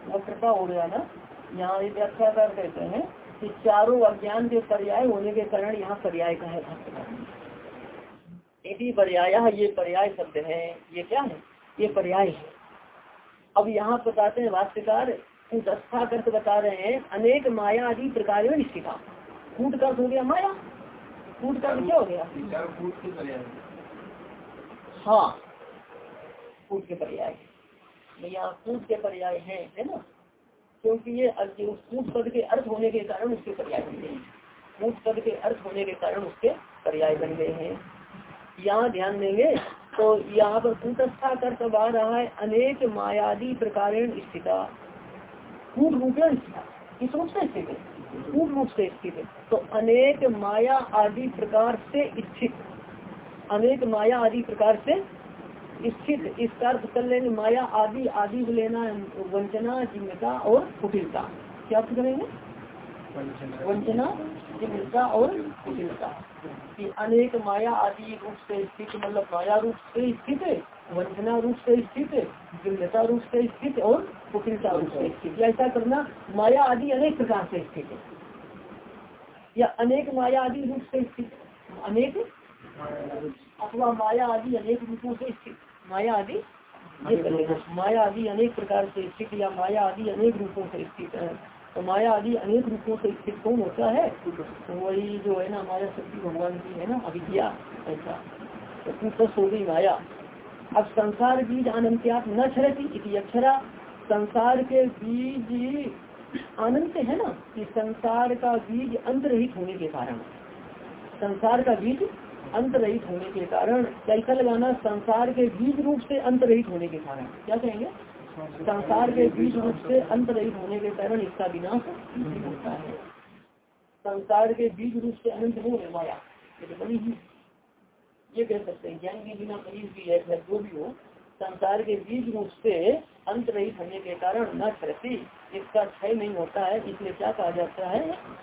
वक्रता हो गया ना? यहाँ एक व्याख्या कहते हैं कि चारों अज्ञान के पर्याय होने के कारण यहाँ पर्याय का है यदि पर्याय ये पर्याय शब्द है ये क्या है? ये पर्याय है। अब यहाँ बताते हैं भाष्यकार दस्था अर्थ बता रहे हैं अनेक माया आदि प्रकार स्थिता कूट का हो गया माया? कूट का क्या हो गया? हाँ कूट के पर्याय। यहाँ कूट के पर्याय है है ना? क्योंकि ये कूट पद के अर्थ होने के कारण उसके पर्याय बन गए कूट पद के अर्थ होने के कारण उसके पर्याय बन गए हैं। यहाँ ध्यान देंगे तो यहाँ पर कूटस्था कर सब आ रहा है, अनेक मायादी प्रकार स्थित। कूट रूपेण किस रूप से स्थित है? कूट रूप से स्थित है। तो अनेक माया आदि प्रकार से स्थित। अनेक माया आदि प्रकार से स्थित इसका अर्थ कर लेंगे माया आदि आदि लेना वंचना जिम्मता और कुटिलता। क्या अर्थ करेंगे? वंचना। जिम्मता और कुटिलता। कि अनेक माया आदि रूप से स्थित मतलब माया रूप से स्थित है वंचना रूप से स्थित है जिम्मता रूप से स्थित और कुटिलता रूप से स्थित। ऐसा करना माया आदि अनेक प्रकार से स्थित है। या अनेक माया आदि रूप से स्थित अनेक? अथवा माया आदि अनेक रूपों से स्थित। माया आदि माया आदि अनेक प्रकार से स्थित या माया आदि अनेक रूपों से स्थित है। तो माया आदि अनेक रूपों से स्थित कौन होता है? तो वही जो है ना माया शक्ति भगवान की है ना अभिज्ञा ऐसा। तो कुछ हो गई माया। अब संसार बीज अनंत्यात न छरती इति अक्षरा। संसार के बीज अनंत है ना कि संसार का बीज अंतरहित होने के कारण। संसार का बीज अंत रहित होने के कारण कैसा लगाना संसार के बीज रूप से अंत रहित होने के कारण। क्या कहेंगे? संसार के बीज रूप से अंत रहित होने के कारण इसका विनाश नहीं होता है। संसार के बीज रूप से अनंत हो तो बड़ी ही ये कह सकते हैं, ज्ञान के बिना कहीं भी है जो भी हो, संसार के बीज रूप से अंत रहित होने के कारण न क्षति इसका क्षय नहीं होता है, इसलिए क्या कहा जाता है?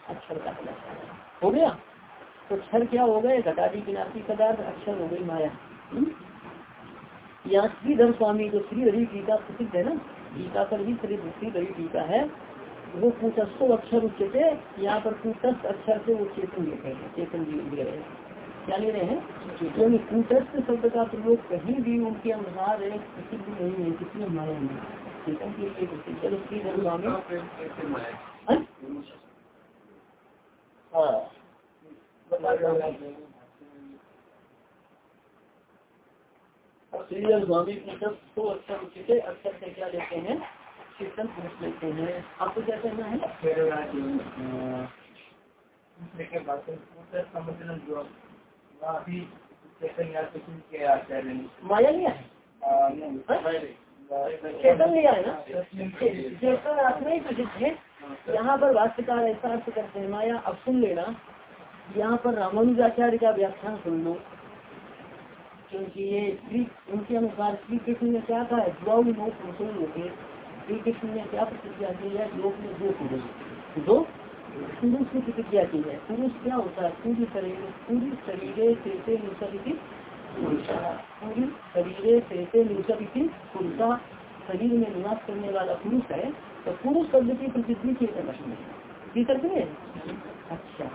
अक्षर का जाता है। हो गया? तो क्षर क्या हो गए? घटादी किनारी पदार्थ अक्षर हो गई माया। हम्म? यहाँ श्रीधर स्वामी जो श्रीधरी टीका प्रसिद्ध है ना? टीका पर भी श्रीधरी टीका है। वो कुटस्थो अक्षर उच्चते यहाँ पर कुटस्थ अक्षर से वो चेतन लेते हैं। चेतन जी ले रहे हैं। क्या ले रहे हैं? क्योंकि कुटस्थ शब्द का प्रयोग कहीं भी उनके अनुसार प्रसिद्ध नहीं है किसी हमारे में चेतन के लिए प्रसिद्ध। चलो श्रीधर स्वामी। हाँ। स्वामी कुटस्थ अक्षर उचित अक्षर से क्या लेते हैं? कीर्तन लेते हैं। आपको क्या कहना है? माया लिया है? चेतन लिया है ना? चेतन आत्मा ही है। यहाँ पर भाष्यकार ऐसा अर्थ करते हैं, माया, अब सुन लेना। यहाँ पर रामानुजाचार्य का व्याख्यान सुन। लो क्योंकि ये श्री, उनके अनुसार श्री कृष्ण ने क्या कहा द्रौ नो पुरुषों होते श्री कृष्ण ने क्या प्रतिज्ञा की है? लोक में दो पुरुष। दो पुरुष की प्रतिज्ञा की है। पुरुष क्या होता है? पूरी शरीर पूरी शरीर से पूरी शरीर से निसरित पुरुषा। शरीर में निवास करने वाला पुरुष है तो पुरुष शब्द की प्रसिद्धि चेतन अर्थ में की करते हैं? अच्छा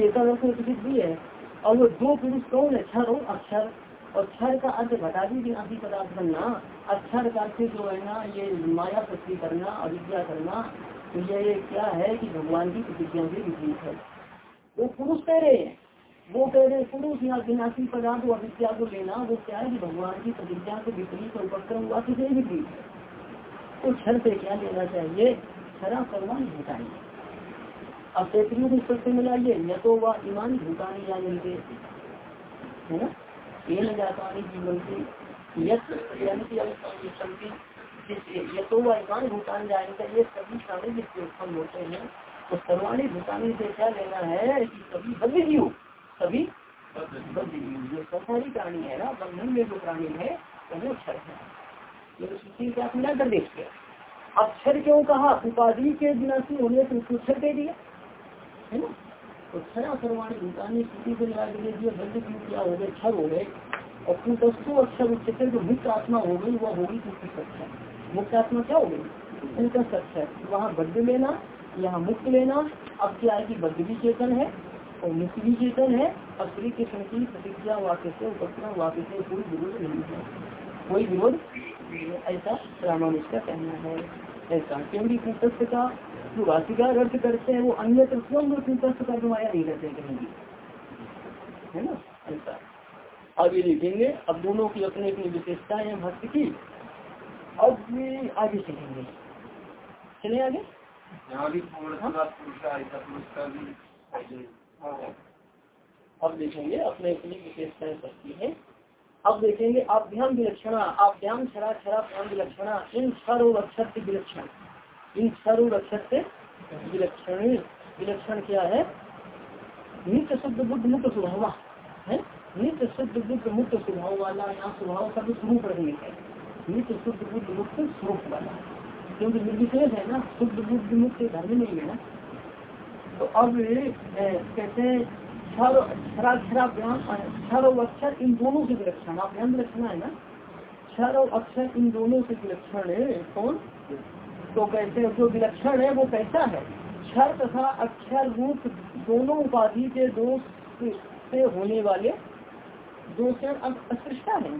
चेतन अर्थ में प्रसिद्धि है। और वो दो पुरुष कौन है? क्षर और अक्षर। और क्षर का अर्थ घटा दी विनाशी पदार्थ बनना। अक्षर का अर्थ जो है ना, ये माया सृष्टि करना, अविद्या करना तो ये क्या है कि भगवान की प्रतिज्ञा भी विपरीत है। वो पुरुष कह रहे हैं। वो कह रहे पुरुष या विनाशी पदार्थ और अविद्या को लेना, वो क्या है कि भगवान की प्रतिज्ञा के विपरीत और उपक्रम हुआ किसी विपरीत है। तो क्षर से क्या लेना चाहिए? क्षरा परवान घटाएँगे अब तैतरीय को से मिलाइए न तो वह ईमान भूतानी या मिलते है ना? ये न जाता जीवन की। ये तो वह ईमान जाएँगे ये सभी प्राणी जिसके उत्पन्न होते हैं तो सर्वाणी भूतानी से क्या लेना है कि सभी जीव सभी जीव जो प्राणी है ना बंधन में जो प्राणी है वो अक्षर है। ये सूची से मिला कर देखते अक्षर क्यों कहा? उपाधि के विनाशी होने से दे दिया। है ना? तो क्षरा सर्वाणी भूतानी स्थिति को लगा के बद्ध जीव क्या हो गए क्षर हो गए और कुटस्थो अक्षर उच्चते जो मुक्त आत्मा हो गई, वह होगी कुछ अक्षर मुक्त आत्मा क्या हो गई? उनका अक्षर वहाँ बद्ध लेना, यहाँ मुक्त लेना, अब क्या है कि बद्ध भी चेतन है, और मुक्त भी चेतन है। अब श्री कृष्ण की प्रतिज्ञा वाक्य से उपक्रम वाक्य से कोई विरोध नहीं है। कोई विरोध ऐसा रामानुज का कहना है। ऐसा क्योंकि कुटस्थ का जो भाषिकार अर्थ करते हैं वो अन्य क्यों कुटस्थ का नुमाया नहीं करते कहीं भी है ना? ऐसा। आगे देखेंगे अब दोनों की अपनी अपनी विशेषताएँ हैं भक्त की। अब ये आगे चलेंगे। चले आगे? अब देखेंगे अपने अपनी विशेषताएँ भक्ति है। अब देखेंगे आप ध्यान विलक्षणा अभ्याम क्षरा क्षरा विलक्षणा इन और अक्षर से विलक्षण। इन अक्षर से विलक्षण विलक्षण क्या है? नित्य शुद्ध बुद्ध मुक्त स्वभाव, है? नित्य शुद्ध बुद्ध मुक्त स्वभाव वाला यहाँ स्वभाव का भी स्वरूप रखने है। नित्य शुद्ध बुद्ध मुक्त स्वरूप वाला। क्योंकि निर्विशेष है ना, शुद्ध बुद्ध मुक्त धर्म नहीं है ना। तो अब कहते हैं क्षर और अक्षर इन दोनों से विलक्षण। आप ध्यान रखना है ना क्षर और अक्षर इन दोनों से विलक्षण है। कौन? तो कहते हैं, जो विलक्षण है, वो कैसा है? क्षर तथा अक्षर रूप दोनों उपाधि के दोष से होने वाले दोष अस्पृष्टा है।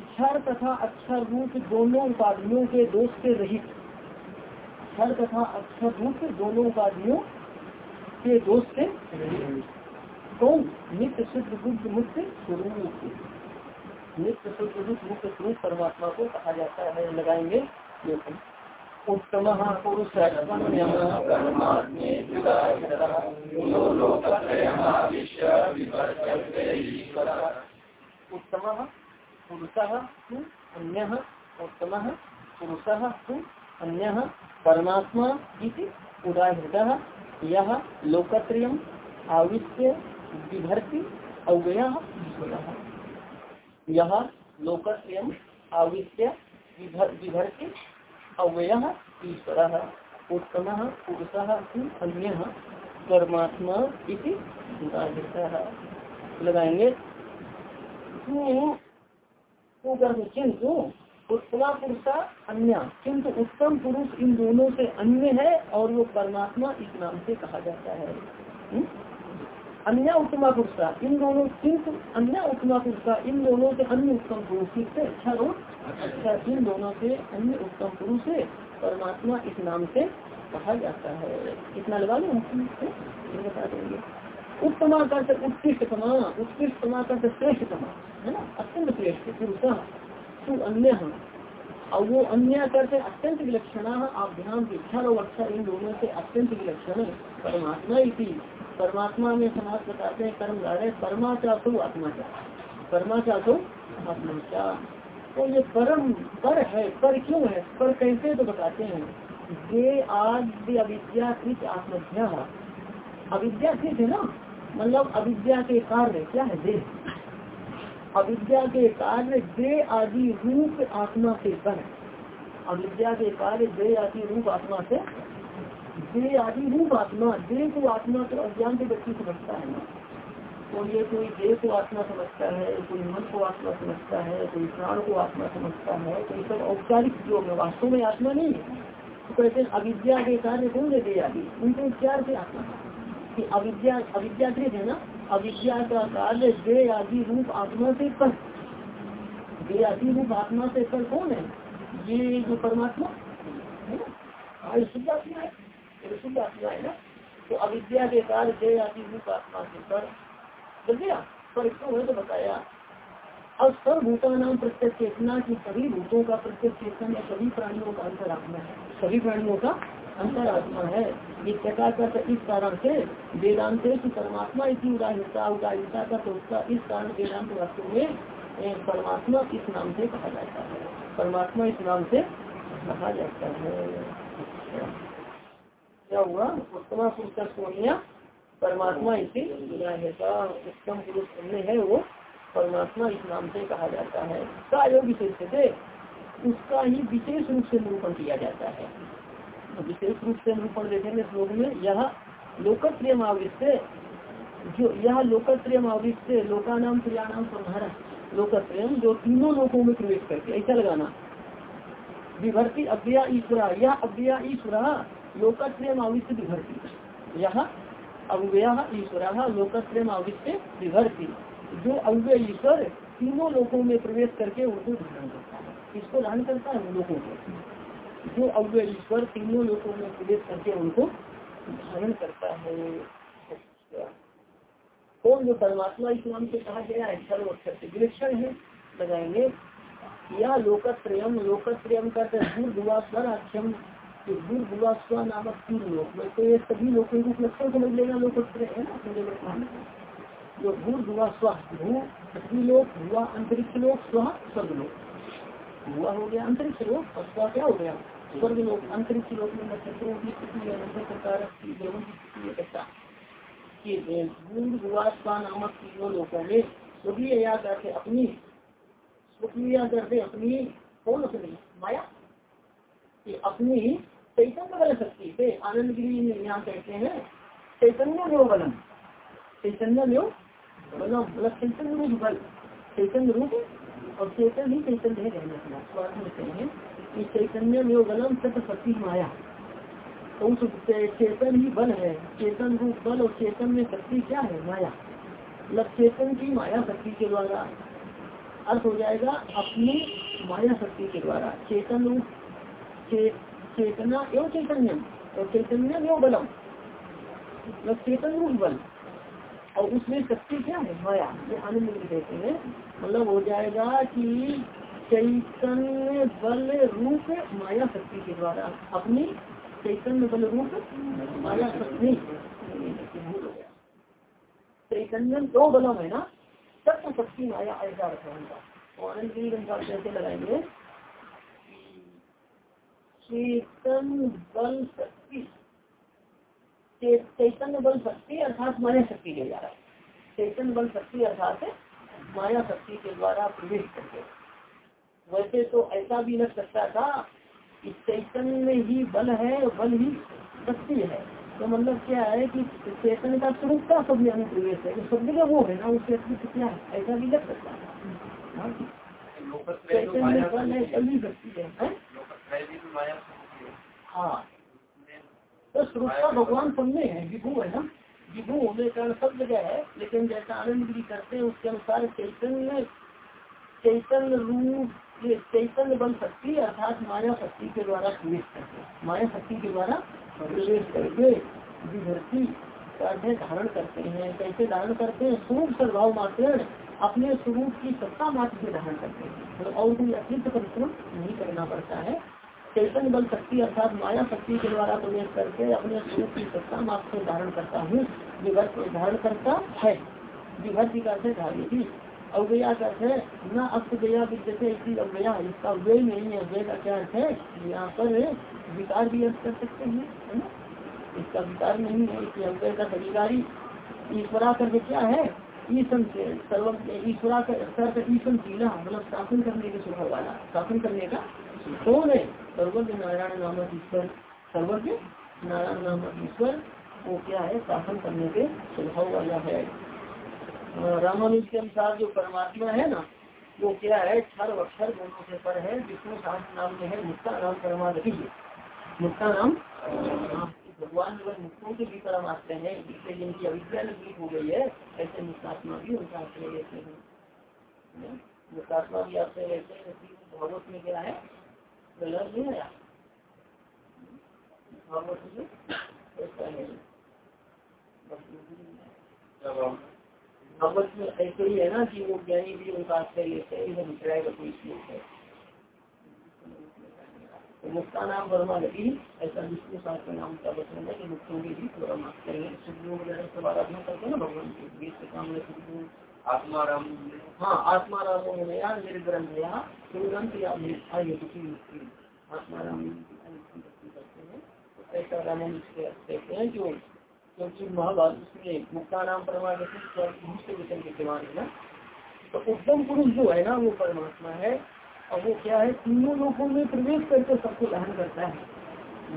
क्षर तथा अक्षर रूप दोनों उपाधियों के दोष से रहित। क्षर तथा अक्षर रूप दोनों उपाधियों के दोष से कौन? नित्य शुद्ध बुद्ध मुक्त स्वरूप। नित्य शुद्ध बुद्ध मुक्त स्वरूप परमात्मा को कहा जाता है। लगाएँगे। उत्तम पुरुष उत्तम पुरुष अन्य उत्तम पुरुष अन्य परमात्मा उदाहृत यह लोकत्रिय आविश्य विभर्ति अव्यय यह लोकत्रिय आविश्य विभर्ति अव्यय, ईश्वर, उत्तम, पुरुष अन्य परमात्मा इति लगाएँगे। किंतु उत्तमा पुरुषा, अन्य, किंतु उत्तम पुरुष इन दोनों से अन्य है और वो परमात्मा इस नाम से कहा जाता है। हम्म? अन्य उत्तमा पुरुषा इन दोनों किंतु अन्य उत्तमा पुरुषा इन दोनों से अन्य उत्तम पुरुष से अच्छा अच्छा इन दोनों से अन्य उत्तम पुरुष से परमात्मा इस नाम से कहा जाता है इतना लगा लो बता देंगे उत्तमा कर उत्कृष्टतमा उत्कृष्टतमा कर श्रेष्ठतमा है ना अत्यंत श्रेष्ठ पुरुष तू अन्य और वो अन्य करते अत्यंत विलक्षण आप ध्यान दीक्षा और अच्छा इन दोनों से अत्यंत विलक्षण परमात्मा इसी परमात्मा में समाज बताते हैं, कर्म रहे परमा चाहो आत्मा क्या? परमा चाहो आत्मा क्या? तो ये परम पर है, पर क्यों है? पर कैसे तो बताते हैं। ये आद्य अविद्याकृत आत्मध्या अविद्याकृत है ना? मतलब अविद्या के कार्य क्या है? देह। अविद्या के कार्य दे आदि रूप आत्मा से पर अविद्या के कार्य दे आदि रूप आत्मा से देह आदि रूप आत्मा, देह को आत्मा तो अज्ञान के व्यक्ति समझता है ना। तो ये कोई देह को आत्मा समझता है, कोई मन को आत्मा समझता है, कोई प्राण को आत्मा समझता है, कोई सब औपचारिक जो है, वास्तव में आत्मा नहीं है। तो कहते हैं, अविद्या के कार्य कौन देह आदि? उनके उपचार से आत्मा। कि अविद्या अविद्याकृत है ना? अविद्या का कार्य देह आदि रूप आत्मा से पर। देह आदि रूप आत्मा से पर कौन है? ये जो परमात्मा है ना? आत्मा है शुद्ध आत्मा है ना। तो अविद्या के कार्य जय आदि रूप आत्मा के पर गया पर क्यों है तो बताया। अब सर्वभूता नाम प्रत्यक्ष चेतना की सभी भूतों का प्रत्यक्ष चेतन या सभी प्राणियों का अंतरात्मा है। सभी प्राणियों का अंतरात्मा है। इस प्रकार का इस कारण से वेदांत की परमात्मा इसी उदाहरता उदाहरता का तो उसका इस कारण वेदांत वास्तव में परमात्मा इस नाम से कहा जाता है। परमात्मा इस नाम से कहा जाता है। क्या हुआ, उत्तम पुरुष सोनिया, परमात्मा इसी उत्तम पुरुष है वो, परमात्मा इस नाम से कहा जाता है। का विशेष थे उसका ही विशेष रूप से निरूपण किया जाता है। विशेष रूप से निरूपण देखेंगे श्लोक में, यह लोकप्रिय आवृत्त जो, यह लोकप्रिय आवृत्त लोका नाम प्रियाणाम संहार लोकप्रियम जो तीनों लोगों में प्रवेश करके, ऐसा लगाना। विभर्ति अव्यया ईश्वरा यह अव्यया ईश्वरा लोकत्रयम आविष्ट विभर्ती यहाँ अव्यय ईश्वर लोकत्रयम आविष्ट विभर्ती जो अव्यय ईश्वर तीनों लोगों में प्रवेश करके उनको धारण करता है। किसको धारण करता है? लोगों को। जो अव्यय ईश्वर तीनों लोगों में प्रवेश करके उनको धारण करता है। कौन जो परमात्मा इस नाम से कहा गया है? सर्व अक्षर से विलक्षण है। लगाएँगे। या लोकत्रयम लोकत्रयम का दूर दुआ स्वर अक्षम कि नामक तीन तो ये सभी लोगों को समझ लेना लोग जो भुआ अंतरिक्ष स्वर्ग भुआ हो गया अंतरिक्ष क्या हो गया? स्वर्ग अंतरिक्ष में नक्षत्रों की स्थिति है देवों की स्थिति है कि भूर भुआ स्व नामक तीनों लोगों में स्वकीय या करके अपनी। स्वकीय करके अपनी, कौन अपनी माया। अपनी चैतन्य बल शक्ति से आनंद गिरी यहाँ कहते हैं। चैतन्य में बलम। चैतन्य में बलम। मतलब चैतन्य रूप बल। चैतन्य रूप और चैतन्य ही चैतन्य है कहना स्वार्थ में कहेंगे कि चैतन्य में बलम सत्य माया। तो उस चेतन ही बल है। चेतन रूप बल और चेतन में शक्ति क्या है? माया। मतलब चेतन की माया शक्ति के द्वारा अर्थ हो जाएगा अपनी माया शक्ति के द्वारा। चेतन रूप चेतना, एवं चैतन्य, और चैतन्य एवं बलम। मतलब चेतन रूप बल। और उसमें शक्ति क्या है? माया। ये आनंद कहते हैं। मतलब हो जाएगा कि चैतन्य बल रूप माया शक्ति के द्वारा। अपनी चैतन्य बल रूप माया शक्ति। चैतन्य दो बलम है ना, तत्व शक्ति माया ऐसा रखा उनका और अनंत गिरी लगाएँगे। चेतन बल शक्ति। चैतन्य बल शक्ति अर्थात माया शक्ति के द्वारा। चेतन बल शक्ति अर्थात माया शक्ति के द्वारा प्रवेश करके। वैसे तो ऐसा भी लग सकता था कि चैतन्य में ही बल है बल ही शक्ति है। तो मतलब क्या है कि चेतन का स्वरूप का सब में अनुप्रवेश है। सब जगह वो है ना उसके अतिरिक्त क्या है? ऐसा भी लग सकता है। हाँ। चैतन्य बल है बल शक्ति है? हाँ। तो का भगवान सुनने हैं, विभू है ना? विभू होने कारण सब जगह है, लेकिन जैसा आनंद गिरी करते हैं, उसके अनुसार चैतन्य चैतन्य रूप, ये चैतन्य बल शक्ति अर्थात माया शक्ति के द्वारा प्रवेश करते माया शक्ति के द्वारा प्रवेश करके विभर्ती का धारण करते हैं। कैसे धारण करते हैं? स्वरूप सद्भाव मात्र अपने स्वरूप की सत्ता मात्र से धारण करते हैं। और कोई अतिरिक्त परिश्रम नहीं करना पड़ता है। चैतन्य बल शक्ति अर्थात माया शक्ति के द्वारा प्रवेश करके अपने स्वरूप की सत्ता मात्र धारण करता हूँ। विभक्त धारण करता है। विभक्ति का धारण अव्यया का अर्थ है, न अस्त गया विद्यते इसी अव्यया। इसका व्यय नहीं है। व्यय का क्या अर्थ है? यहाँ पर विकार भी अर्थ कर सकते हैं, है ना? इसका विकार नहीं है। इसलिए अव्यय का अधिकारी ईश्वरा करके क्या है? ईशन से सर्व ईश्वरा का ईशन शीला मतलब शासन करने के स्वभाव वाला शासन करने का कौन है? सर्वज्ञ नारायण नामक ईश्वर सर्वज्ञ नारायण नामक ईश्वर वो क्या है? शासन करने के स्वभाव वाला है। रामानुज के अनुसार जो परमात्मा है ना, वो क्या है? क्षर अक्षर दोनों से पर है विष्णु शास्त्र नाम में है, मुक्ता नाम परमात्मा मुक्ता नाम भगवान जो मुक्तों के भी परमात्मा है, जिससे जिनकी अविद्या नज़दीक हो गई है, ऐसे मुक्तात्मा भी उनका आश्रय लेते हैं। मुक्तात्मा भी आश्रय लेते हैं भागवत में क्या है? भागवत में ऐसा ही है ना कि वो ज्ञानी भी उनका आश्रय लेते हैं इधर विचराय का कोई श्लोक है तो मुक्ता नाम वर्मा लगी ऐसा विष्णु शास्त्र नाम का वचन है कि मुक्तों के भी परमात्मा हैं सुखों वगैरह सब आराधना करते हैं ना भगवान के काम में सुखों हाँ तो ऐसा राम कहते जो क्योंकि महाभारत में मुक्ता नाम परमात्मा वचन के ना। तो उत्तम पुरुष जो है ना, वो परमात्मा है और वो क्या है, तीनों लोगों में प्रवेश करके सबको धारण करता है।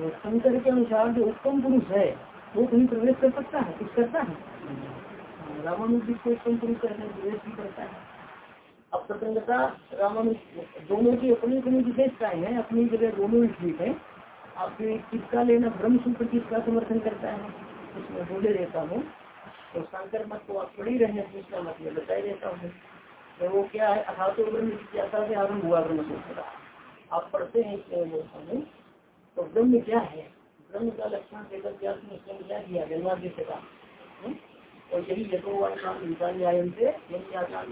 शंकर के अनुसार जो उत्तम पुरुष है, वो कहीं प्रवेश कर सकता है, कुछ करता है? रामानुज को उत्तम पुरुष करने प्रवेश भी करता है। अब प्रसंगता रामानुज, दोनों की अपनी अपनी विशेषताएँ हैं, अपनी जगह दोनों ही ठीक है। आप किसका लेना, ब्रह्म सूत्र किसका समर्थन करता है। उसमें बोले रहता हूँ। तो शंकर मत को आप पढ़ी रहे दूसरा मत में बताई रहता हूँ। तो वो क्या है? अथातो ब्रह्म जिज्ञासा से आरंभ हुआ ब्रह्म सूत्र आप पढ़ते हैं इसमें तो ब्रह्म क्या है? ब्रह्म का लक्षण वेद व्यास ने स्वयं क्या किया जन्माद्य से का? और यही यथोवान न्यायन से जिज्ञासा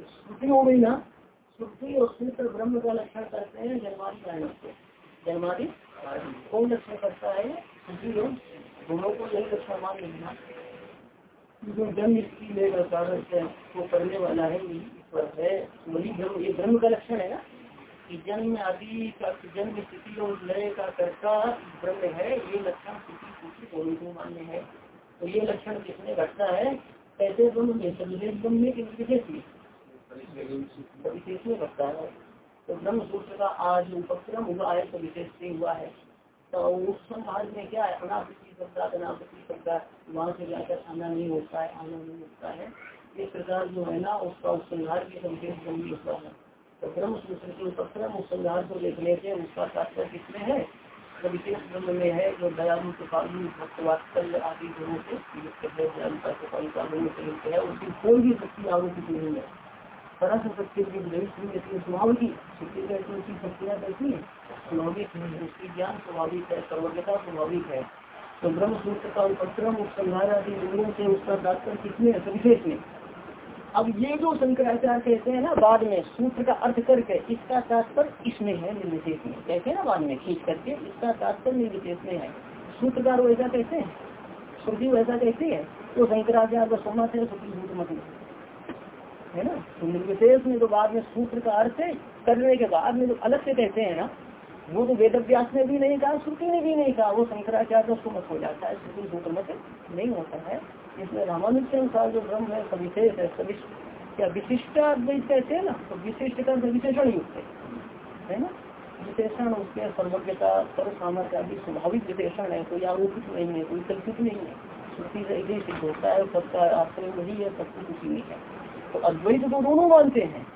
श्रुति हो गई ना, श्रुति और सूत्र ब्रह्म का लक्षण करते हैं जन्मादि कारण से। जन्मादि कौन लक्षण करता है? दोनों को यही लक्षण मान लेना जो जन्म इसकी लेकर कारण से वो करने वाला है ईश्वर है। वही ब्रह्म ये ब्रह्म का लक्षण है ना। कि जन्म आदि का जन्म स्थिति और लय का कर्ता ब्रह्म है, ये लक्षण स्थिति सूची दोनों को मान्य है। तो ये लक्षण किसने घटता है? कैसे ब्रह्म में सविशेष ब्रह्म में किस विशेष में? विशेष में घटता है। तो ब्रह्म सूत्र का आज उपक्रम हुआ है तो विशेष से हुआ है। तो उस संहार में क्या है? अनावृत्ति शब्द अनावृत्ति शब्द, वहाँ से जाकर आना नहीं होता है, आना नहीं होता है। इस प्रकार जो है ना, उसका उपसंहार के संकेत गंभीर होता है। तो ब्रह्म सूत्र के उपक्रम उपसंहार को देख लेते हैं, उसका तात्पर्य किसमें है? तो विशेष ब्रह्म में है जो दयालु कृपालु भक्तवात्सल्य आदि गुणों से दयालुता गुणों उसकी कोई भी शक्ति आरोपित नहीं है। सरस शक्ति की स्वभाव की शक्ति कैसी शक्तियाँ कैसी? स्वाभाविक है। उसकी ज्ञान स्वाभाविक है, सर्वज्ञता स्वाभाविक है। तो ब्रह्म सूत्र का उपक्रम, उपसंहार आदि लोगों से उसका तात्पर्य किसमें है? विशेष में। अब ये जो शंकराचार्य कहते हैं ना, बाद में सूत्र का अर्थ करके इसका तात्पर्य इसमें है, निर्विशेष में। कहते हैं ना बाद में खींच करके इसका तात्पर्य निर्विशेष में है। सूत्रकार वैसा कहते हैं, श्रुति वैसा कहती है तो शंकराचार्य का सोना थे श्रुति मत है। ना? तो निर्विशेष में तो बाद में सूत्र का अर्थ करने के बाद में तो अलग से कहते हैं ना, वो तो वेद अभ्यास ने भी नहीं कहा, श्रुति ने भी नहीं कहा, वो शंकराचार्य का सुमत हो जाता है, श्रुति सूत्र मत नहीं होता है। इसमें रामानुज के अनुसार जो ब्रह्म है सविशेष है सविष्ट क्या विशिष्ट अद्वैत कहते हैं ना तो विशिष्ट का विशेषण युक्त है। ना? विशेषण उसके सर्वज्ञता सर्व सामर्थ्य आदि स्वाभाविक विशेषण है, कोई आरोपित नहीं है, कोई कल्पित नहीं है। श्रुति से यही सिद्ध होता है सबका आश्रय वही है, सब कुछ उसी में है। तो अद्वैत तो दोनों मानते हैं।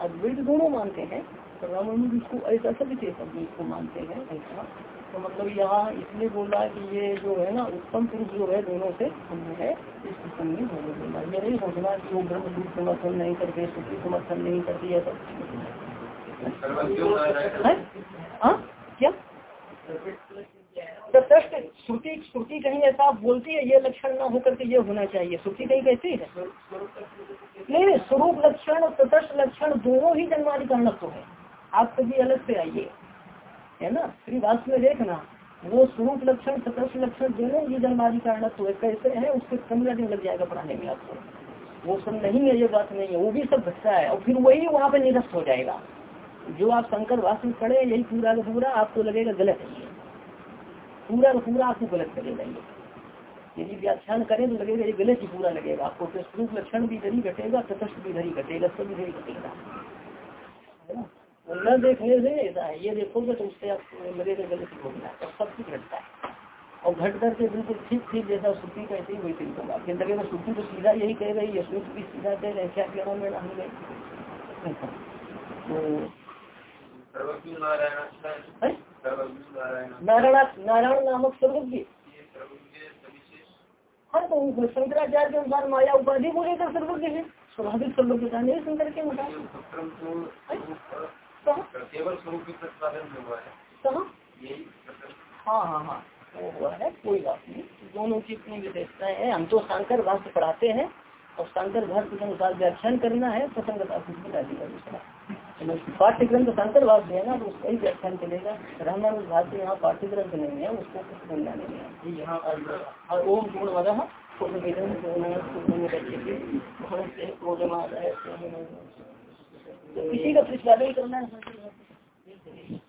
अद्वैत दोनों मानते हैं तो रामानुज इसको ऐसा सब विशेष अद्वैत को मानते हैं, ऐसा। तो मतलब यहाँ इसलिए बोला कि ये जो है ना उत्तम पुरुष जो है दोनों से अन्य है इस किस्म में होने बोला ये नहीं सोचना कि वो ब्रह्म रूप समर्थन नहीं करते श्रुति समर्थन नहीं करती है सब हाँ? क्या? तटस्थ श्रुति श्रुति कहीं ऐसा बोलती है ये लक्षण ना होकर के ये होना चाहिए। श्रुति कहीं कहती है? नहीं नहीं स्वरूप लक्षण और तटस्थ लक्षण दोनों ही जन्मादि कारणत्व है। आप कभी अलग से आइए। है ना? श्रीवास में देखना, वो स्वरूप लक्षण, तटस्थ लक्षण दोनों ही जन्मादि कारणत्व है कैसे है, उसके पंद्रह दिन लग जाएगा पढ़ाने में आपको। वो सब नहीं है, ये बात नहीं है, वो भी सब घटता है, और फिर वही वहाँ पे निरस्त हो जाएगा। जो आप शंकर वास में पढ़े, यही पूरा का पूरा आपको लगेगा गलत है पूरा का पूरा आपको गलत करेगा ये। यदि व्याख्यान करें तो लगेगा ये गलत ही पूरा लगेगा। आपको फिर स्वरूप लक्षण भी इधर ही घटेगा, तटस्थ भी इधर ही घटेगा, सब इधर ही घटेगा। ना देखने से ऐसा है ये देखोगे तो उससे आप लगेगा गलत ही बोलना है सब कुछ घटता है। और घट करके बिल्कुल ठीक ठीक जैसा श्रुति कहती है वैसे ही होगा फिर लगेगा श्रुति तो सीधा यही कह रही है श्रुति भी सीधा कह रहे क्या कहना मेरा हम गए नारायण नारायण नामक सर्वज्ञ हाँ तो शंकराचार्य के अनुसार माया उपाधि को लेकर सर्वज्ञ है। स्वाभाविक सर्वज्ञता नहीं शंकर के अनुसार केवल हाँ। हाँ हाँ वो हुआ है कोई बात नहीं। दोनों की अपनी विशेषताएँ हैं। हम तो शंकर भाष्य पढ़ाते हैं और शंकर भाष्य के अनुसार व्याख्यान करना है प्रसंगता कुछ बता दिया दूसरा पाठ्य ग्रंथ शंकर भाष्य है ना तो उसका ही व्याख्यान चलेगा। रामानुज भाष्य यहाँ पाठ्यक्रम ग्रंथ नहीं है उसको कुछ बोलना नहीं है। यहाँ ओम पूर्ण मद किसी का प्रतिपादन करना है।